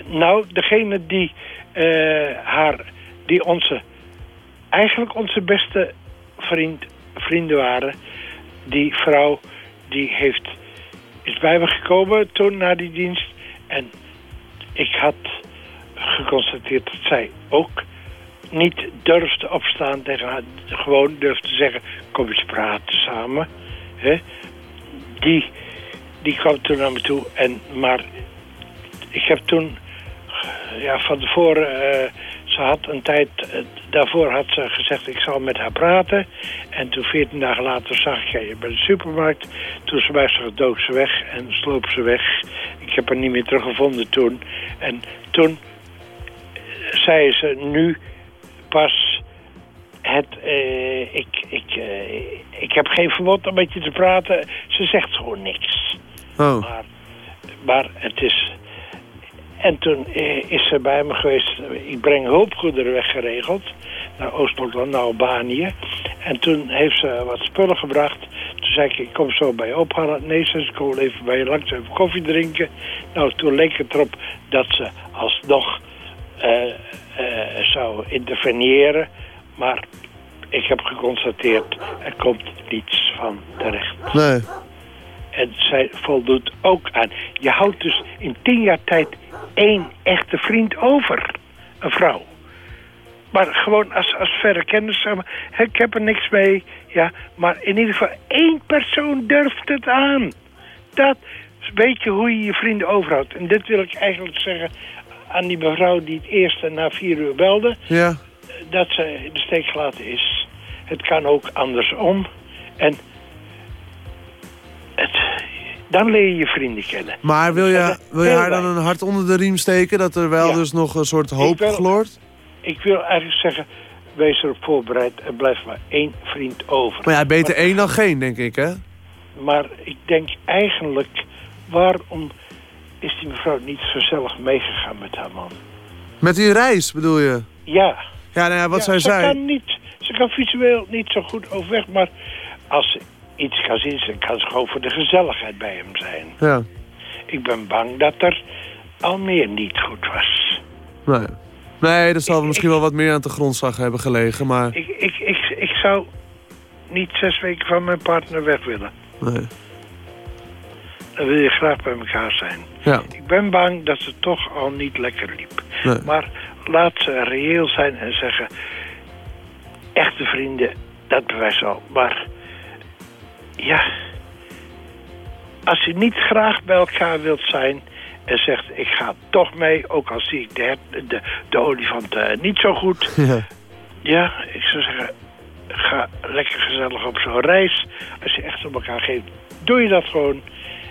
Nou, degene die eh, haar, die onze, eigenlijk onze beste vriend, vrienden waren, die vrouw, die heeft, is bij me gekomen toen na die dienst. En ik had geconstateerd dat zij ook niet durfde opstaan tegen haar, gewoon durfde zeggen, kom eens praten samen. Hè? Die, die kwam toen naar me toe, en, maar ik heb toen ja, van tevoren, eh, ze had een tijd, eh, daarvoor had ze gezegd ik zal met haar praten. En toen 14 dagen later zag ik haar bij de supermarkt. Toen ze mij zag, dook ze weg en sloop ze weg. Ik heb haar niet meer teruggevonden toen. En toen eh, zei ze nu pas het, eh, ik, ik, eh, ik heb geen verbod om met je te praten. Ze zegt gewoon niks. Oh. Maar, maar het is... En toen eh, is ze bij me geweest. Ik breng hulpgoederen weggeregeld. Naar Oost-Blokland, naar Albanië. En toen heeft ze wat spullen gebracht. Toen zei ik, ik kom zo bij je ophalen. Nee, ze ik kom even bij je langs even koffie drinken. Nou, toen leek het erop dat ze alsnog eh, zou interveneren. Maar ik heb geconstateerd, er komt niets van terecht. Nee. En zij voldoet ook aan. Je houdt dus in tien jaar tijd één echte vriend over. Een vrouw. Maar gewoon als, als verre kennis. Ik heb er niks mee. Ja, maar in ieder geval één persoon durft het aan. Dat weet je hoe je je vrienden overhoudt. En dit wil ik eigenlijk zeggen aan die mevrouw die het eerste na vier uur belde. Ja. Dat ze in de steek gelaten is. Het kan ook andersom. En het, dan leer je je vrienden kennen. Maar wil je, wil je haar dan een hart onder de riem steken? Dat er wel Ja. dus nog een soort hoop wil- gloort? Ik wil eigenlijk zeggen, wees erop voorbereid. Er blijft maar één vriend over. Maar ja, beter één dan geen, denk ik, hè? Maar ik denk eigenlijk, waarom is die mevrouw niet gezellig meegegaan met haar man? Met die reis, bedoel je? Ja. Ja, nou ja, wat Ja, zij ze zei. Kan niet, ze kan visueel niet zo goed overweg, maar als ze iets kan zien, dan kan ze gewoon voor de gezelligheid bij hem zijn. Ja. Ik ben bang dat er al meer niet goed was. Nee. Nee, er zal misschien wel wat meer aan de grondslag hebben gelegen, maar... Ik, ik, ik, ik zou niet zes weken van mijn partner weg willen. Nee. Dan wil je graag bij elkaar zijn. Ja. Ik ben bang dat het toch al niet lekker liep. Nee. Maar laat ze reëel zijn en zeggen... echte vrienden, dat bewijst al. Maar ja, als je niet graag bij elkaar wilt zijn... en zegt, ik ga toch mee, ook al zie ik de, de, de olifant eh, niet zo goed... Ja. Ja, ik zou zeggen, ga lekker gezellig op zo'n reis. Als je echt op elkaar geeft, doe je dat gewoon.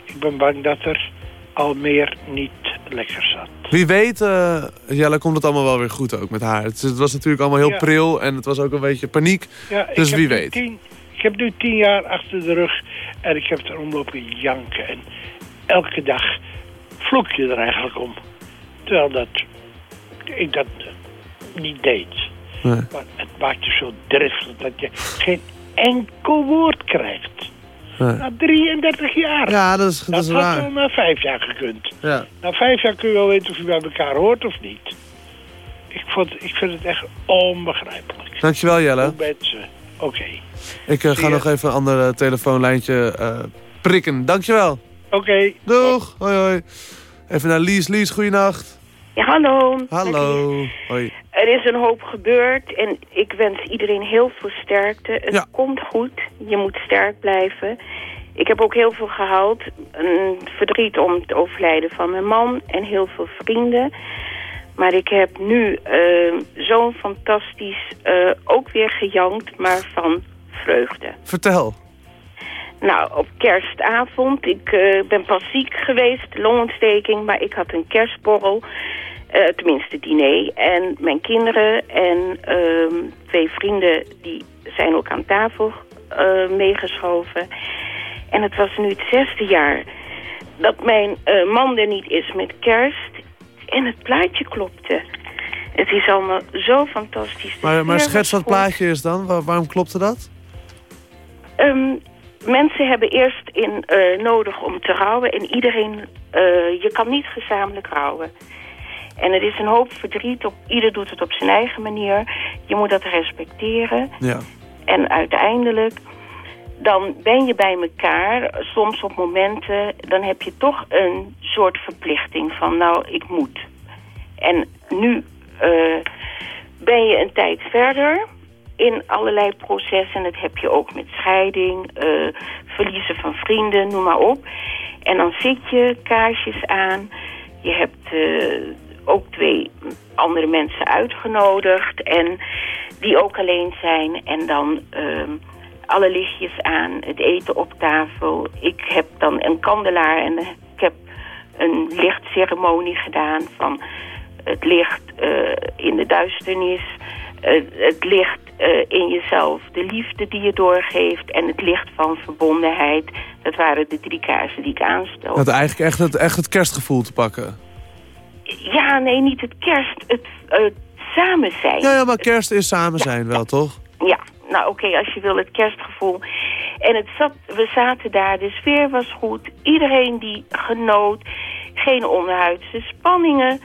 Ik ben bang dat er al meer niet lekker zat. Wie weet, eh Jelle, komt het allemaal wel weer goed ook met haar. Het, was natuurlijk allemaal heel Ja. pril en het was ook een beetje paniek. Ja, dus wie weet. Tien, ik heb nu tien jaar achter de rug en ik heb erom lopen janken. En elke dag vloek je er eigenlijk om. Terwijl dat, ik dat niet deed. Nee. Maar het maakt je zo driftig dat je geen enkel woord krijgt. Nee. Na 33 jaar. Ja, dat is, dat dat is had wel na vijf jaar gekund. Ja. Na vijf jaar kun je wel weten of je bij elkaar hoort of niet. Ik, vond, ik vind het echt onbegrijpelijk. Dankjewel Jelle. Hoe mensen... Oké. Ik eh, ga nog even een ander eh, telefoonlijntje eh, prikken. Dankjewel. Oké. Doeg. Hoi hoi. Even naar Lies. Lies, goeienacht. Ja, hallo. Hallo. Hoi. Er is een hoop gebeurd en ik wens iedereen heel veel sterkte. Het Ja. komt goed. Je moet sterk blijven. Ik heb ook heel veel gehaald. Een verdriet om het overlijden van mijn man en heel veel vrienden. Maar ik heb nu eh, zo'n fantastisch, eh, ook weer gejankt, maar van vreugde. Vertel. Nou, op kerstavond, ik eh, ben pas ziek geweest, longontsteking, maar ik had een kerstborrel, eh, tenminste diner. En mijn kinderen en ehm, twee vrienden, die zijn ook aan tafel meegeschoven. En het was nu het zesde jaar dat mijn man er niet is met kerst. En het plaatje klopte. Het is allemaal zo fantastisch. Maar, maar schets wat goed. plaatje is dan. Waar- waarom klopte dat? Ehm, mensen hebben eerst in, eh, nodig om te rouwen en iedereen, eh, je kan niet gezamenlijk rouwen. En er is een hoop verdriet, op, ieder doet het op zijn eigen manier. Je moet dat respecteren. Ja. En uiteindelijk, dan ben je bij elkaar, soms op momenten, dan heb je toch een soort verplichting van, nou, ik moet. En nu eh, ben je een tijd verder in allerlei processen. Dat heb je ook met scheiding, eh, verliezen van vrienden, noem maar op. En dan zit je, kaarsjes aan. Je hebt eh, ook twee andere mensen uitgenodigd en die ook alleen zijn. En dan ehm, alle lichtjes aan, het eten op tafel. Ik heb dan een kandelaar en ik heb een lichtceremonie gedaan van het licht eh, in de duisternis, het licht eh, in jezelf, de liefde die je doorgeeft en het licht van verbondenheid. Dat waren de drie kaarsen die ik aanstel. Dat eigenlijk echt het, echt het kerstgevoel te pakken. Ja, nee, niet het kerst, het, het samen zijn. Ja, ja, maar kerst is samen zijn wel, toch? Nou oké, als je wil het kerstgevoel. En het zat, we zaten daar, de sfeer was goed. Iedereen die genoot. Geen onderhuidse spanningen.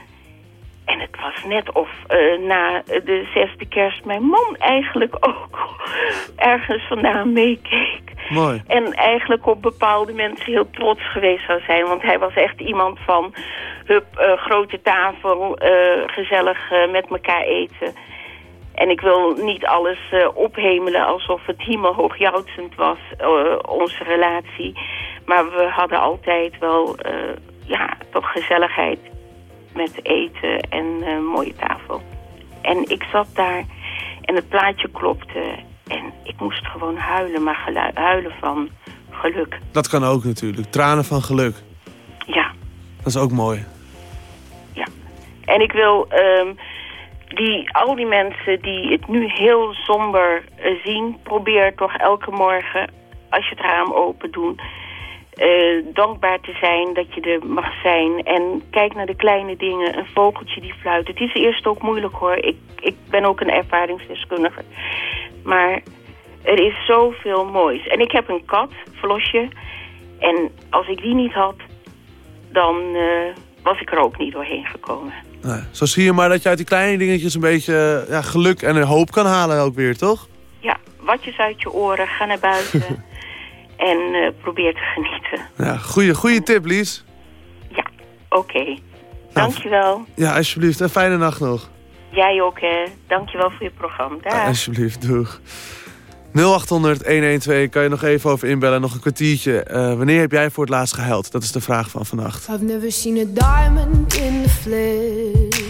En het was net of eh, na de zesde kerst mijn man eigenlijk ook ergens vandaan meekeek. Mooi. En eigenlijk op bepaalde mensen heel trots geweest zou zijn. Want hij was echt iemand van, hup, eh, grote tafel, eh, gezellig met elkaar eten. En ik wil niet alles eh, ophemelen alsof het hemelhoogjoutsend was, eh, onze relatie. Maar we hadden altijd wel, eh, ja, toch gezelligheid met eten en een mooie tafel. En ik zat daar en het plaatje klopte en ik moest gewoon huilen, maar huilen van geluk. Dat kan ook natuurlijk. Tranen van geluk. Ja, Dat is ook mooi. En ik wil ehm, die, al die mensen die het nu heel somber eh, zien... probeer toch elke morgen, als je het raam open doet... eh, dankbaar te zijn dat je er mag zijn. En kijk naar de kleine dingen. Een vogeltje die fluit. Het is eerst ook moeilijk hoor. Ik, ik ben ook een ervaringsdeskundige. Maar er is zoveel moois. En ik heb een kat, Flosje. En als ik die niet had, dan eh, was ik er ook niet doorheen gekomen. Nee. Zo zie je maar dat je uit die kleine dingetjes een beetje eh, ja, geluk en hoop kan halen ook weer, toch? Ja, watjes uit je oren, ga naar buiten en eh, probeer te genieten. Ja, goeie, goeie tip, Lies. Oké, dankjewel. Ja, alsjeblieft. En fijne nacht nog. Jij ook, hè. Dankjewel voor je programma. Dag. Alsjeblieft, doeg. 0800-112 kan je nog even over inbellen. Nog een kwartiertje. Eh, wanneer heb jij voor het laatst gehuild? Dat is de vraag van vannacht. I've never seen a diamond in the flesh.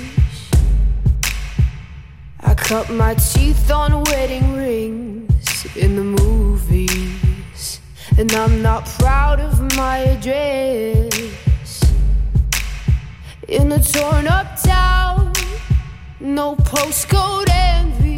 I cut my teeth on wedding rings in the movies. And I'm not proud of my address. In a torn up town, no postcode envy.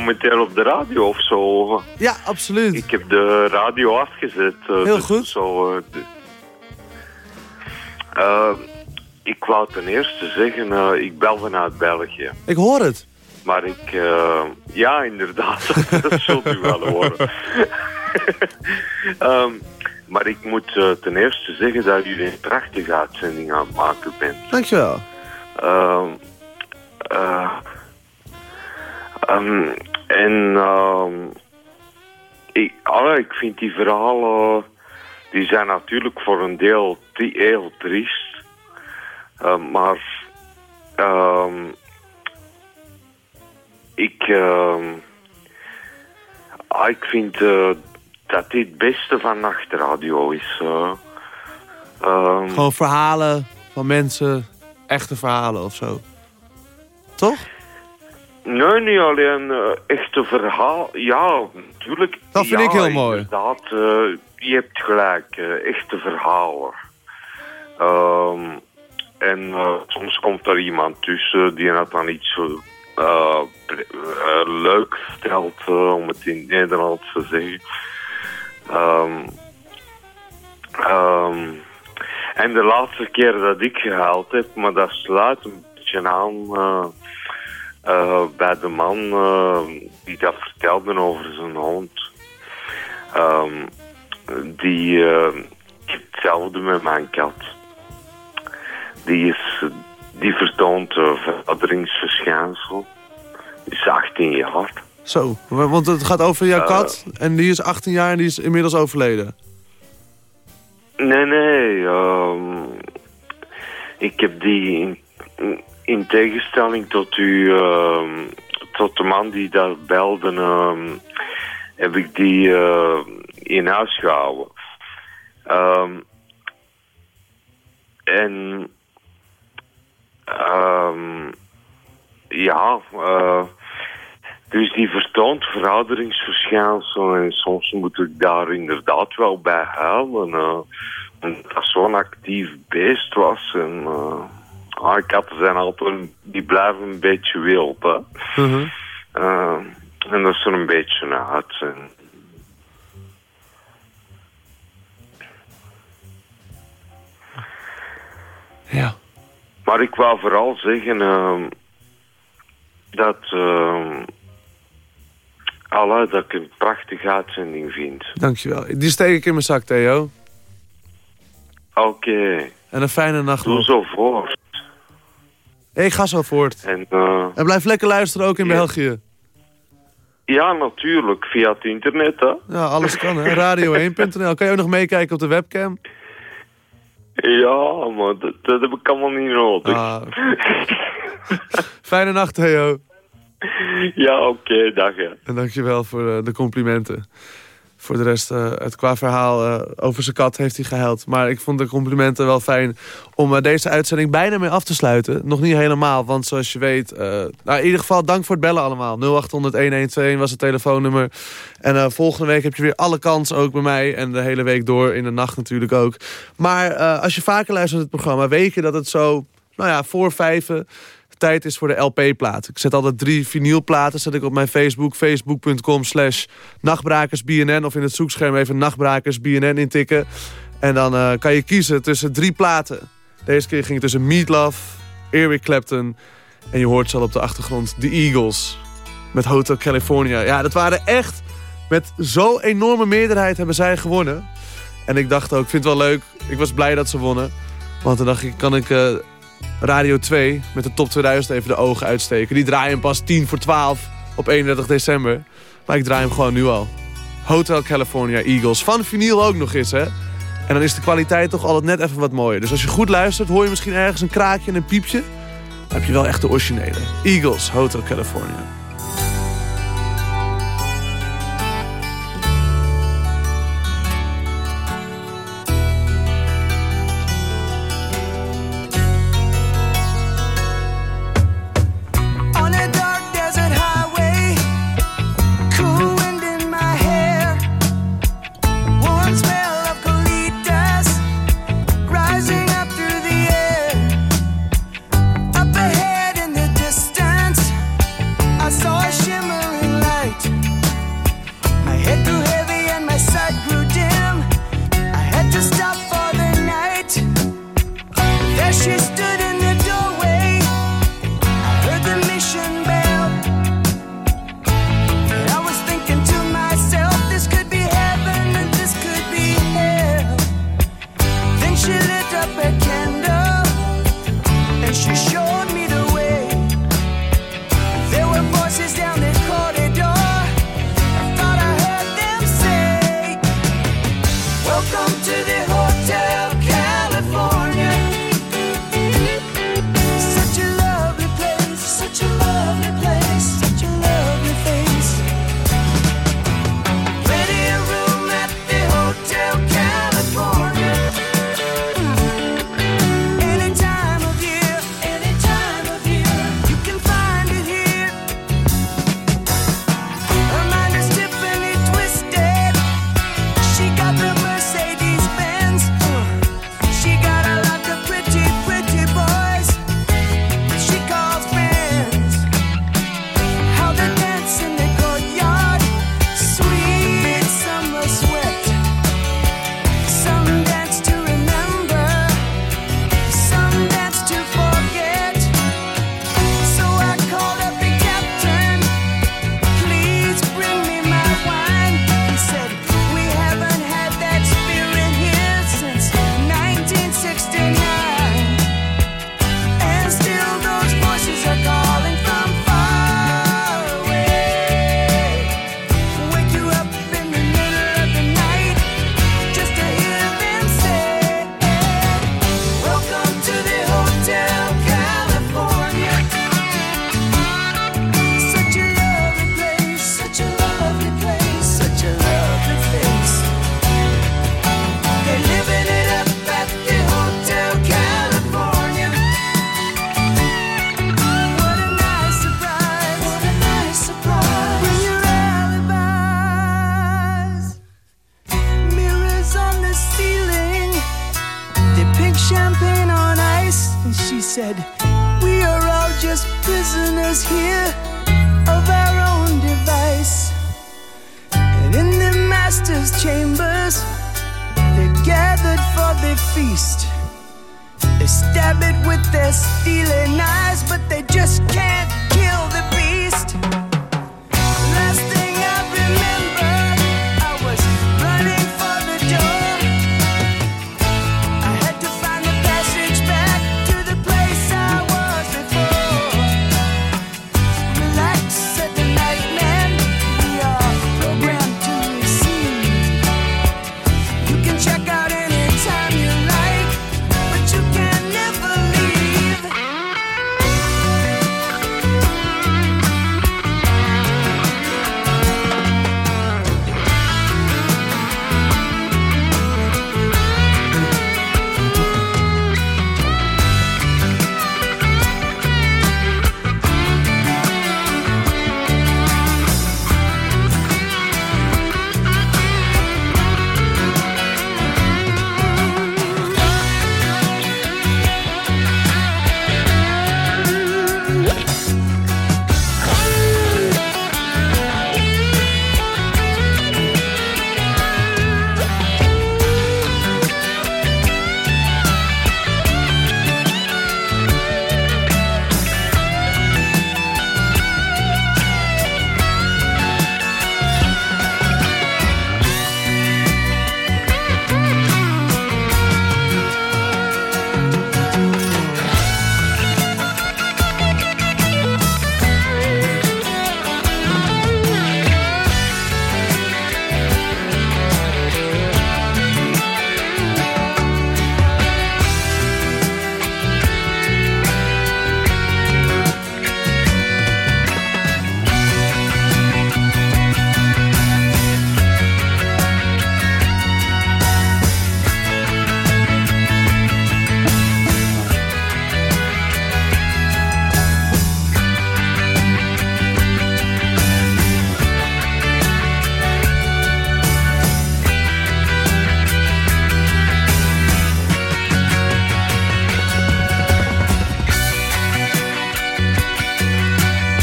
momenteel op de radio of zo? Ja, absoluut. Ik heb de radio afgezet. eh, Heel dus goed. Zo, eh, de- Eh, ik wou ten eerste zeggen, ik bel vanuit België. Ik hoor het. Maar ik, ja inderdaad, dat zult u wel horen. Ehm, maar ik moet ten eerste zeggen dat u een prachtige uitzending aan het maken bent. Dankjewel. Ehm, eh, ehm, en ehm, ik, allee, ik vind die verhalen, die zijn natuurlijk voor een deel heel triest. Ehm, maar ik, ah, ik vind eh, dat dit het beste van nachtradio is. Ehm, Gewoon verhalen van mensen. Echte verhalen of zo. Toch? Nee, niet alleen eh, echte verhaal. Ja, natuurlijk. Dat vind ja, ik heel mooi. Inderdaad, eh, je hebt gelijk. eh, echte verhalen. Ehm, en soms komt er iemand tussen die dat dan iets leuk eh, om het in het Nederlands te zeggen. Ehm, ehm, en de laatste keer dat ik gehaald heb, maar dat sluit een beetje aan eh, bij de man eh, die dat vertelde over zijn hond. Ehm, die, ik heb hetzelfde met mijn kat. Die, is, die vertoont uh, verouderingsverschijnsel. Die is 18 jaar. Zo, wa- want het gaat over jouw kat. En die is 18 jaar en die is inmiddels overleden. Nee, nee. ehm, ik heb die in, in tegenstelling tot u, ehm, tot de man die daar belde, ehm, heb ik die eh, in huis gehouden. Ehm, en ja, eh, dus die vertoont verouderingsverschijnselen en soms moet ik daar inderdaad wel bij huilen. eh, dat zo'n actief beest was. En, Ah, katten zijn altijd, die blijven een beetje wild, hè. Mhm. Eh, en dat is er een beetje een uitzending. Ja. Maar ik wou vooral zeggen ehm, dat, ehm Allah, dat ik een prachtige uitzending vind. Dankjewel. Die steek ik in mijn zak, Theo. Oké, En een fijne nacht doe nog. zo voort. Ik ga zo voort. En eh, En blijf lekker luisteren ook in België. ja, natuurlijk, via het internet, hè. Ja, alles kan, hè. Radio1.nl. Kan je ook nog meekijken op de webcam? Ja, maar dat, dat heb ik allemaal niet nodig. Ah. Fijne nacht, Theo. Ja, oké, dag, hè. En dankjewel voor eh, de complimenten. Voor de rest, eh, het qua verhaal eh, over zijn kat heeft hij gehuild. Maar ik vond de complimenten wel fijn om eh, deze uitzending bijna mee af te sluiten. Nog niet helemaal, want zoals je weet... nou, in ieder geval, dank voor het bellen allemaal. 0800-1121 was het telefoonnummer. En volgende week heb je weer alle kans ook bij mij. En de hele week door, in de nacht natuurlijk ook. Maar als je vaker luistert naar het programma... weet je dat het zo, nou ja, voor vijven tijd is voor de LP-plaat. Ik zet altijd drie vinylplaten zet ik op mijn Facebook. Facebook.com slash nachtbrakersbnn. Of in het zoekscherm even nachtbrakersbnn intikken. En dan eh, kan je kiezen tussen drie platen. Deze keer ging het tussen Meatloaf, Eric Clapton... en je hoort ze al op de achtergrond, The Eagles. Met Hotel California. Ja, dat waren echt... Met zo'n enorme meerderheid hebben zij gewonnen. En ik dacht ook, ik vind het wel leuk. Ik was blij dat ze wonnen. Want dan dacht ik, kan ik eh, Radio 2 met de top 2000 even de ogen uitsteken. Die draaien pas 10 voor 12 op 31 december. Maar ik draai hem gewoon nu al. Hotel California Eagles. Van vinyl ook nog eens, hè. En dan is de kwaliteit toch altijd net even wat mooier. Dus als je goed luistert, hoor je misschien ergens een kraakje en een piepje. Dan heb je wel echt de originele. Eagles, Hotel California.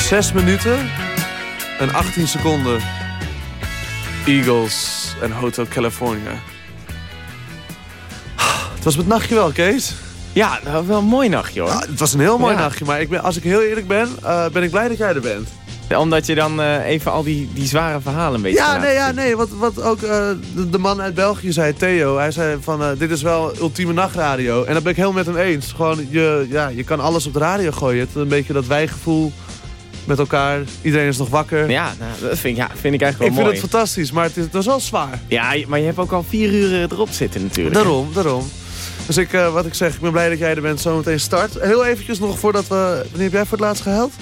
Zes minuten en 18 seconden. Eagles en Hotel California. Het was met nachtje wel, Kees. Ja, nou, wel een mooi nachtje hoor. Ja, het was een heel mooi Ja. nachtje, maar ik ben, als ik heel eerlijk ben, eh, ben ik blij dat jij er bent. Omdat je dan eh, even al die, die zware verhalen een beetje Ja, nee, ja, nee. Wat, wat ook eh, de, de man uit België zei, Theo. Hij zei van, dit is wel ultieme nachtradio. En dat ben ik helemaal met hem eens. Gewoon, je, ja, je kan alles op de radio gooien. Het, een beetje dat wijgevoel met elkaar. Iedereen is nog wakker. Ja, nou, dat vind ik, ja, vind ik eigenlijk wel ik vind mooi. het fantastisch, maar het, is, het was wel zwaar. Ja, maar je hebt ook al vier uur eh, erop zitten natuurlijk. Daarom, daarom. Dus ik, eh, wat ik zeg, ik ben blij dat jij er bent. Zometeen start. Heel eventjes nog voordat we... Wanneer heb jij voor het laatst gehuild?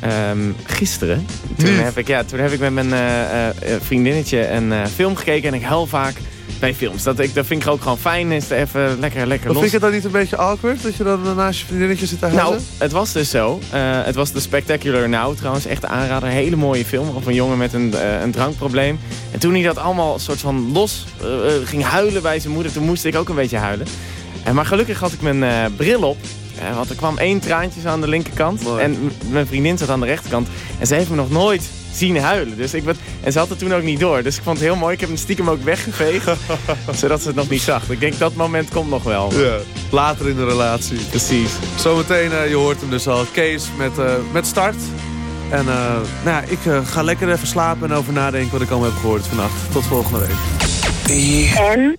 Ehm, gisteren, toen heb, ik, ja, toen heb ik met mijn eh, vriendinnetje een film gekeken. En ik huil vaak bij films. Dat, ik, dat vind ik ook gewoon fijn. Is even lekker, lekker los. vind je dan niet een beetje awkward? Dat je dan naast je vriendinnetje zit te huilen? Nou, het was dus zo. Eh, het was The Spectacular Now trouwens. Echt aanrader. Een hele mooie film. Over een jongen met een, eh, een drankprobleem. En toen hij dat allemaal soort van los eh, ging huilen bij zijn moeder. Toen moest ik ook een beetje huilen. En maar gelukkig had ik mijn bril op. Want er kwam één traantje aan de linkerkant. En mijn vriendin zat aan de rechterkant. En ze heeft me nog nooit zien huilen. Dus ik werd, en ze had het toen ook niet door. Dus ik vond het heel mooi. Ik heb hem stiekem ook weggeveegd. zodat ze het nog niet zag. Ik denk dat moment komt nog wel. Ja, later in de relatie. Precies. Zometeen, eh, je hoort hem dus al, Kees met, eh, met start. En eh, nou ja, ik ga lekker even slapen en over nadenken wat ik allemaal heb gehoord vannacht. Tot volgende week. En?